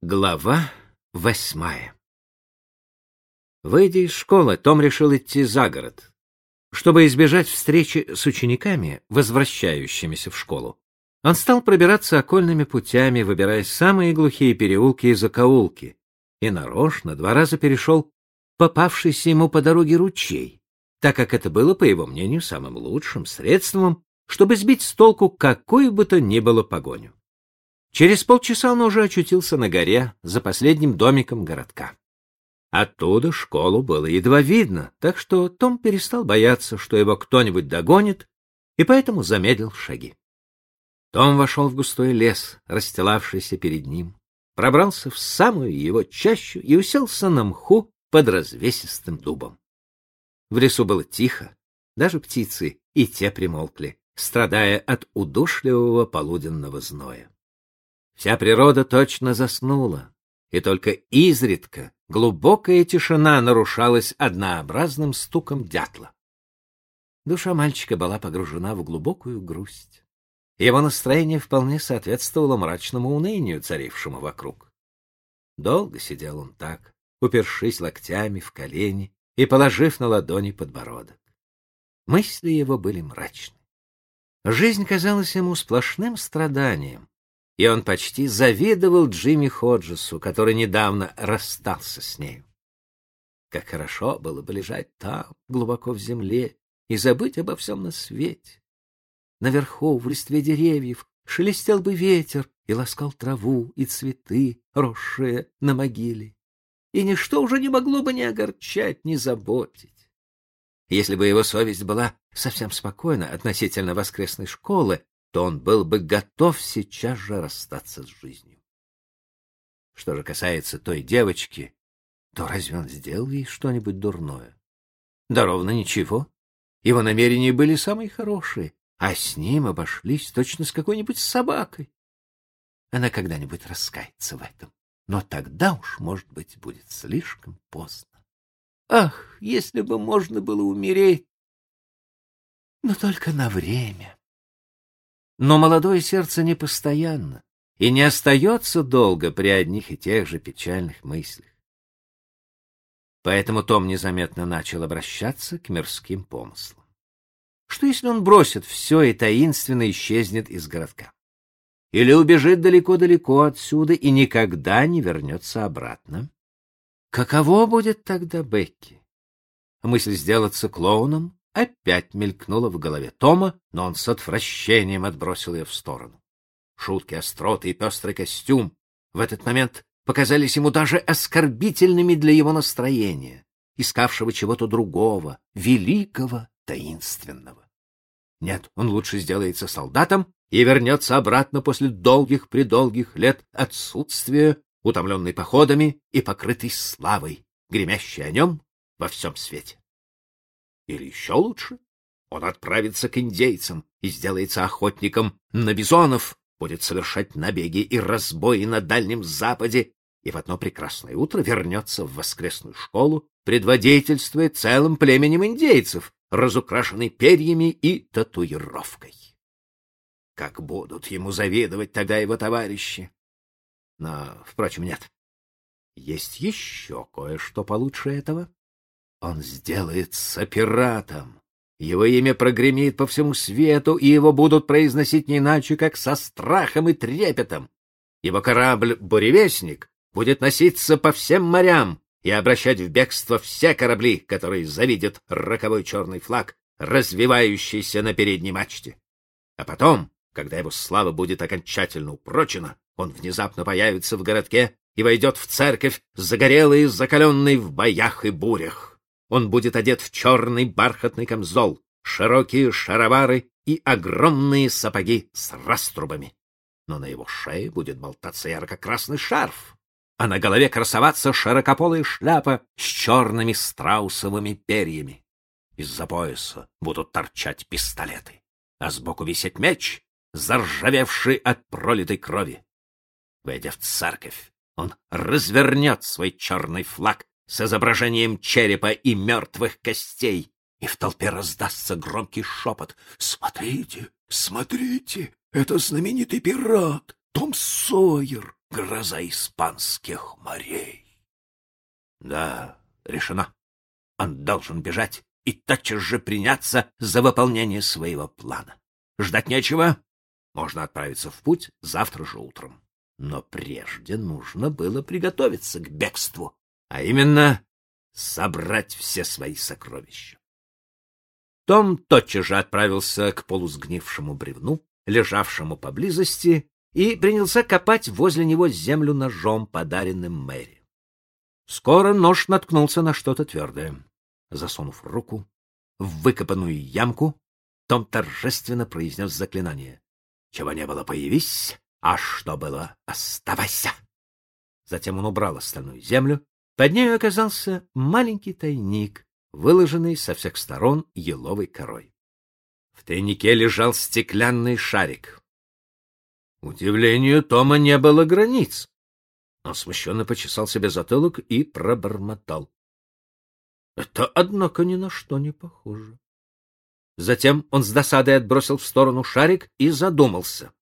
Глава восьмая Выйдя из школы, Том решил идти за город. Чтобы избежать встречи с учениками, возвращающимися в школу, он стал пробираться окольными путями, выбирая самые глухие переулки и закоулки, и нарочно два раза перешел попавшийся ему по дороге ручей, так как это было, по его мнению, самым лучшим средством, чтобы сбить с толку какую бы то ни было погоню. Через полчаса он уже очутился на горе за последним домиком городка. Оттуда школу было едва видно, так что Том перестал бояться, что его кто-нибудь догонит, и поэтому замедлил шаги. Том вошел в густой лес, расстилавшийся перед ним, пробрался в самую его чащу и уселся на мху под развесистым дубом. В лесу было тихо, даже птицы и те примолкли, страдая от удушливого полуденного зноя. Вся природа точно заснула, и только изредка глубокая тишина нарушалась однообразным стуком дятла. Душа мальчика была погружена в глубокую грусть. Его настроение вполне соответствовало мрачному унынию, царившему вокруг. Долго сидел он так, упершись локтями в колени и положив на ладони подбородок. Мысли его были мрачны. Жизнь казалась ему сплошным страданием, и он почти завидовал Джимми Ходжесу, который недавно расстался с нею. Как хорошо было бы лежать там, глубоко в земле, и забыть обо всем на свете. Наверху, в листве деревьев, шелестел бы ветер и ласкал траву и цветы, росшие на могиле. И ничто уже не могло бы ни огорчать, ни заботить. Если бы его совесть была совсем спокойна относительно воскресной школы, то он был бы готов сейчас же расстаться с жизнью. Что же касается той девочки, то разве он сделал ей что-нибудь дурное? Да ровно ничего. Его намерения были самые хорошие, а с ним обошлись точно с какой-нибудь собакой. Она когда-нибудь раскается в этом, но тогда уж, может быть, будет слишком поздно. Ах, если бы можно было умереть! Но только на время. Но молодое сердце не постоянно и не остается долго при одних и тех же печальных мыслях. Поэтому Том незаметно начал обращаться к мирским помыслам. Что если он бросит все и таинственно исчезнет из городка? Или убежит далеко-далеко отсюда и никогда не вернется обратно? Каково будет тогда Бекки? Мысль сделаться клоуном опять мелькнула в голове Тома, но он с отвращением отбросил ее в сторону. Шутки, остроты и пестрый костюм в этот момент показались ему даже оскорбительными для его настроения, искавшего чего-то другого, великого, таинственного. Нет, он лучше сделается солдатом и вернется обратно после долгих-предолгих лет отсутствия, утомленный походами и покрытый славой, гремящей о нем во всем свете. Или еще лучше, он отправится к индейцам и сделается охотником на бизонов, будет совершать набеги и разбои на Дальнем Западе и в одно прекрасное утро вернется в воскресную школу, предводительствуя целым племенем индейцев, разукрашенный перьями и татуировкой. Как будут ему завидовать тогда его товарищи? Но, впрочем, нет. Есть еще кое-что получше этого. Он сделается пиратом. Его имя прогремит по всему свету, и его будут произносить не иначе, как со страхом и трепетом. Его корабль «Буревестник» будет носиться по всем морям и обращать в бегство все корабли, которые завидят роковой черный флаг, развивающийся на передней мачте. А потом, когда его слава будет окончательно упрочена, он внезапно появится в городке и войдет в церковь, загорелый и закаленный в боях и бурях. Он будет одет в черный бархатный камзол, широкие шаровары и огромные сапоги с раструбами. Но на его шее будет болтаться ярко-красный шарф, а на голове красоваться широкополая шляпа с черными страусовыми перьями. Из-за пояса будут торчать пистолеты, а сбоку висеть меч, заржавевший от пролитой крови. Войдя в церковь, он развернет свой черный флаг с изображением черепа и мертвых костей, и в толпе раздастся громкий шепот. «Смотрите, смотрите, это знаменитый пират, Том Сойер, гроза испанских морей. Да, решено. Он должен бежать и тотчас же приняться за выполнение своего плана. Ждать нечего. Можно отправиться в путь завтра же утром. Но прежде нужно было приготовиться к бегству, а именно собрать все свои сокровища. Том тотчас же отправился к полусгнившему бревну, лежавшему поблизости, и принялся копать возле него землю ножом, подаренным Мэри. Скоро нож наткнулся на что-то твердое. Засунув руку в выкопанную ямку, Том торжественно произнес заклинание. «Чего не было, появись, а что было, оставайся!» Затем он убрал остальную землю. Под нею оказался маленький тайник, выложенный со всех сторон еловой корой. В тайнике лежал стеклянный шарик. Удивлению Тома не было границ. Он смущенно почесал себе затылок и пробормотал. Это, однако, ни на что не похоже. Затем он с досадой отбросил в сторону шарик и задумался.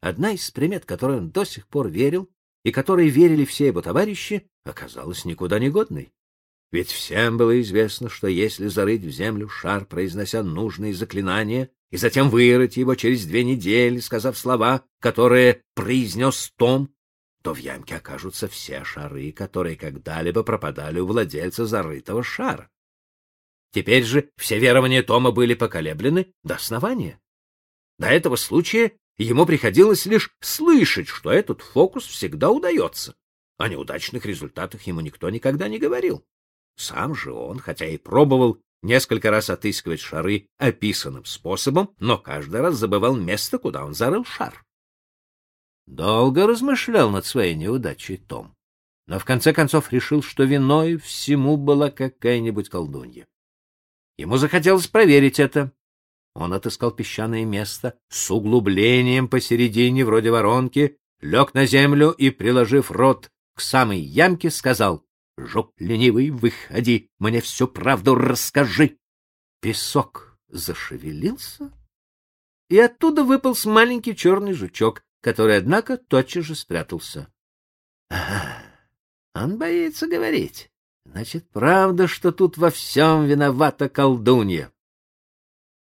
Одна из примет, которой он до сих пор верил, и которой верили все его товарищи, оказалась никуда не годной. Ведь всем было известно, что если зарыть в землю шар, произнося нужные заклинания, и затем вырыть его через две недели, сказав слова, которые произнес Том, то в ямке окажутся все шары, которые когда-либо пропадали у владельца зарытого шара. Теперь же все верования Тома были поколеблены до основания. До этого случая ему приходилось лишь слышать, что этот фокус всегда удается. О неудачных результатах ему никто никогда не говорил. Сам же он, хотя и пробовал несколько раз отыскивать шары описанным способом, но каждый раз забывал место, куда он зарыл шар. Долго размышлял над своей неудачей Том, но в конце концов решил, что виной всему была какая-нибудь колдунья. Ему захотелось проверить это. Он отыскал песчаное место с углублением посередине, вроде воронки, лег на землю и, приложив рот к самой ямке, сказал «Жук ленивый, выходи, мне всю правду расскажи». Песок зашевелился, и оттуда выполз маленький черный жучок, который, однако, тотчас же спрятался. Ага, он боится говорить. Значит, правда, что тут во всем виновата колдунья.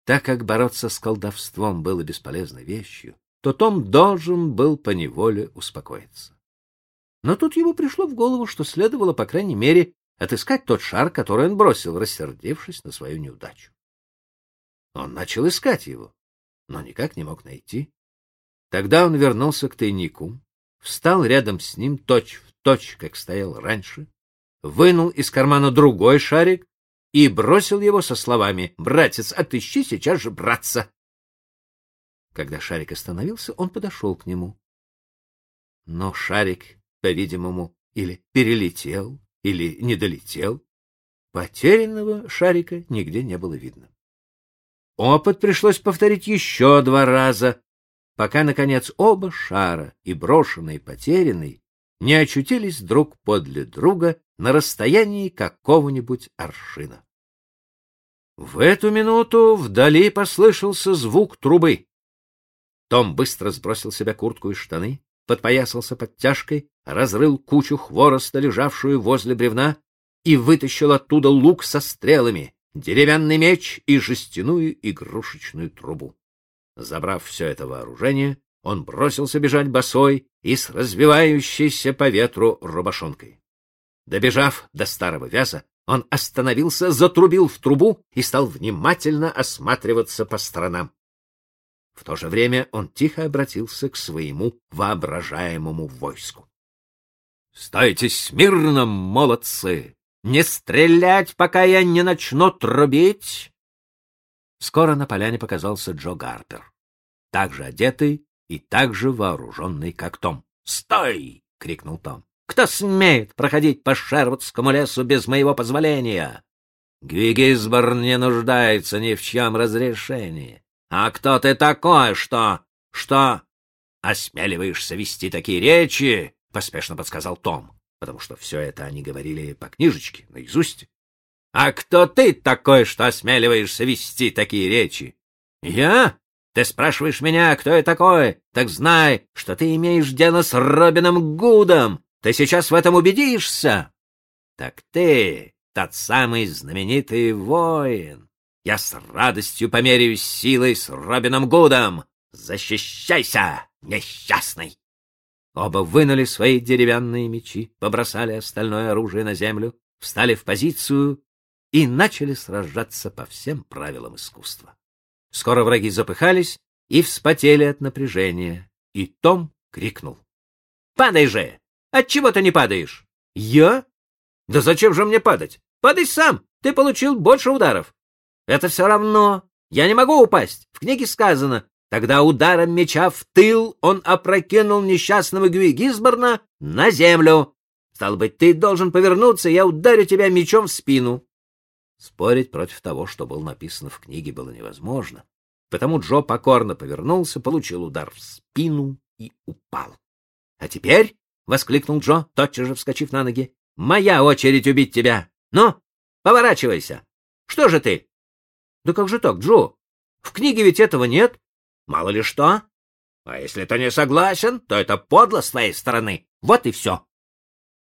Так как бороться с колдовством было бесполезной вещью, то Том должен был поневоле успокоиться. Но тут ему пришло в голову, что следовало, по крайней мере, отыскать тот шар, который он бросил, рассердившись на свою неудачу. Он начал искать его, но никак не мог найти. Тогда он вернулся к тайнику, встал рядом с ним точь в точь, как стоял раньше, вынул из кармана другой шарик и бросил его со словами «Братец, отыщи сейчас же братца!» Когда шарик остановился, он подошел к нему. Но шарик, по-видимому, или перелетел, или не долетел. Потерянного шарика нигде не было видно. Опыт пришлось повторить еще два раза, пока, наконец, оба шара, и брошенный, и потерянный, не очутились друг подле друга на расстоянии какого-нибудь аршина. В эту минуту вдали послышался звук трубы. Том быстро сбросил себя куртку и штаны, подпоясался подтяжкой, разрыл кучу хвороста, лежавшую возле бревна, и вытащил оттуда лук со стрелами, деревянный меч и жестяную игрушечную трубу. Забрав все это вооружение, он бросился бежать босой и с развивающейся по ветру рубашонкой. Добежав до старого вяза, он остановился, затрубил в трубу и стал внимательно осматриваться по сторонам. В то же время он тихо обратился к своему воображаемому войску. — Стойте смирно, молодцы! Не стрелять, пока я не начну трубить! Скоро на поляне показался Джо Гарпер, также одетый и также вооруженный, как Том. «Стой!» — крикнул Том. «Кто смеет проходить по Шервудскому лесу без моего позволения?» Гвигисбор не нуждается ни в чем разрешении. А кто ты такой, что... что... осмеливаешься вести такие речи? — поспешно подсказал Том, потому что все это они говорили по книжечке, наизусть. — А кто ты такой, что осмеливаешься вести такие речи? — Я? Ты спрашиваешь меня, кто я такой? Так знай, что ты имеешь дело с Робином Гудом. Ты сейчас в этом убедишься. Так ты тот самый знаменитый воин. Я с радостью померяюсь силой с Робином Гудом. Защищайся, несчастный! Оба вынули свои деревянные мечи, побросали остальное оружие на землю, встали в позицию и начали сражаться по всем правилам искусства. Скоро враги запыхались и вспотели от напряжения, и Том крикнул. — Падай же! Отчего ты не падаешь? — Я? Да зачем же мне падать? Падай сам, ты получил больше ударов. Это все равно. Я не могу упасть. В книге сказано, Тогда ударом меча в тыл он опрокинул несчастного Гюи Гизборна на землю. Стал быть, ты должен повернуться, я ударю тебя мечом в спину. Спорить против того, что было написано в книге, было невозможно. Потому Джо покорно повернулся, получил удар в спину и упал. — А теперь, — воскликнул Джо, тотчас же вскочив на ноги, — моя очередь убить тебя. Ну, поворачивайся. Что же ты? — Да как же так, Джо? В книге ведь этого нет. Мало ли что. А если ты не согласен, то это подло с твоей стороны. Вот и все.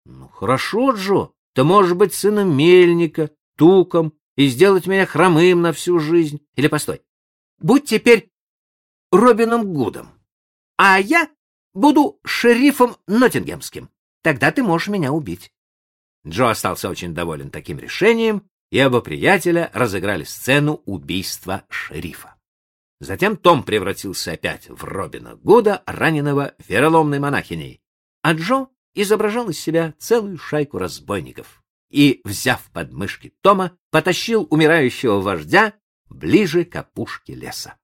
Ну, хорошо, Джо. Ты можешь быть сыном мельника, туком и сделать меня хромым на всю жизнь. Или постой. Будь теперь Робином Гудом, а я буду шерифом Ноттингемским. Тогда ты можешь меня убить. Джо остался очень доволен таким решением, и оба приятеля разыграли сцену убийства шерифа. Затем Том превратился опять в Робина Гуда, раненого вероломной монахиней, а Джо изображал из себя целую шайку разбойников и, взяв подмышки Тома, потащил умирающего вождя ближе к опушке леса.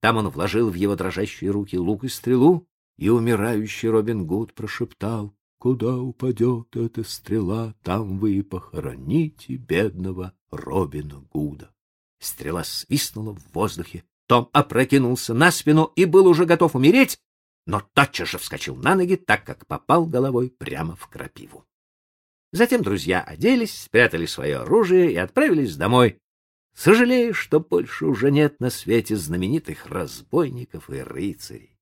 Там он вложил в его дрожащие руки лук и стрелу, и умирающий Робин Гуд прошептал, «Куда упадет эта стрела, там вы и похороните бедного Робина Гуда». Стрела свистнула в воздухе, том опрокинулся на спину и был уже готов умереть, но тотчас же вскочил на ноги, так как попал головой прямо в крапиву. Затем друзья оделись, спрятали свое оружие и отправились домой, сожалея, что больше уже нет на свете знаменитых разбойников и рыцарей.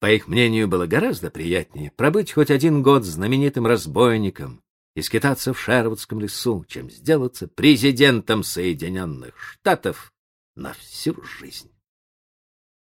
По их мнению, было гораздо приятнее пробыть хоть один год знаменитым разбойником и скитаться в Шервудском лесу, чем сделаться президентом Соединенных Штатов на всю жизнь.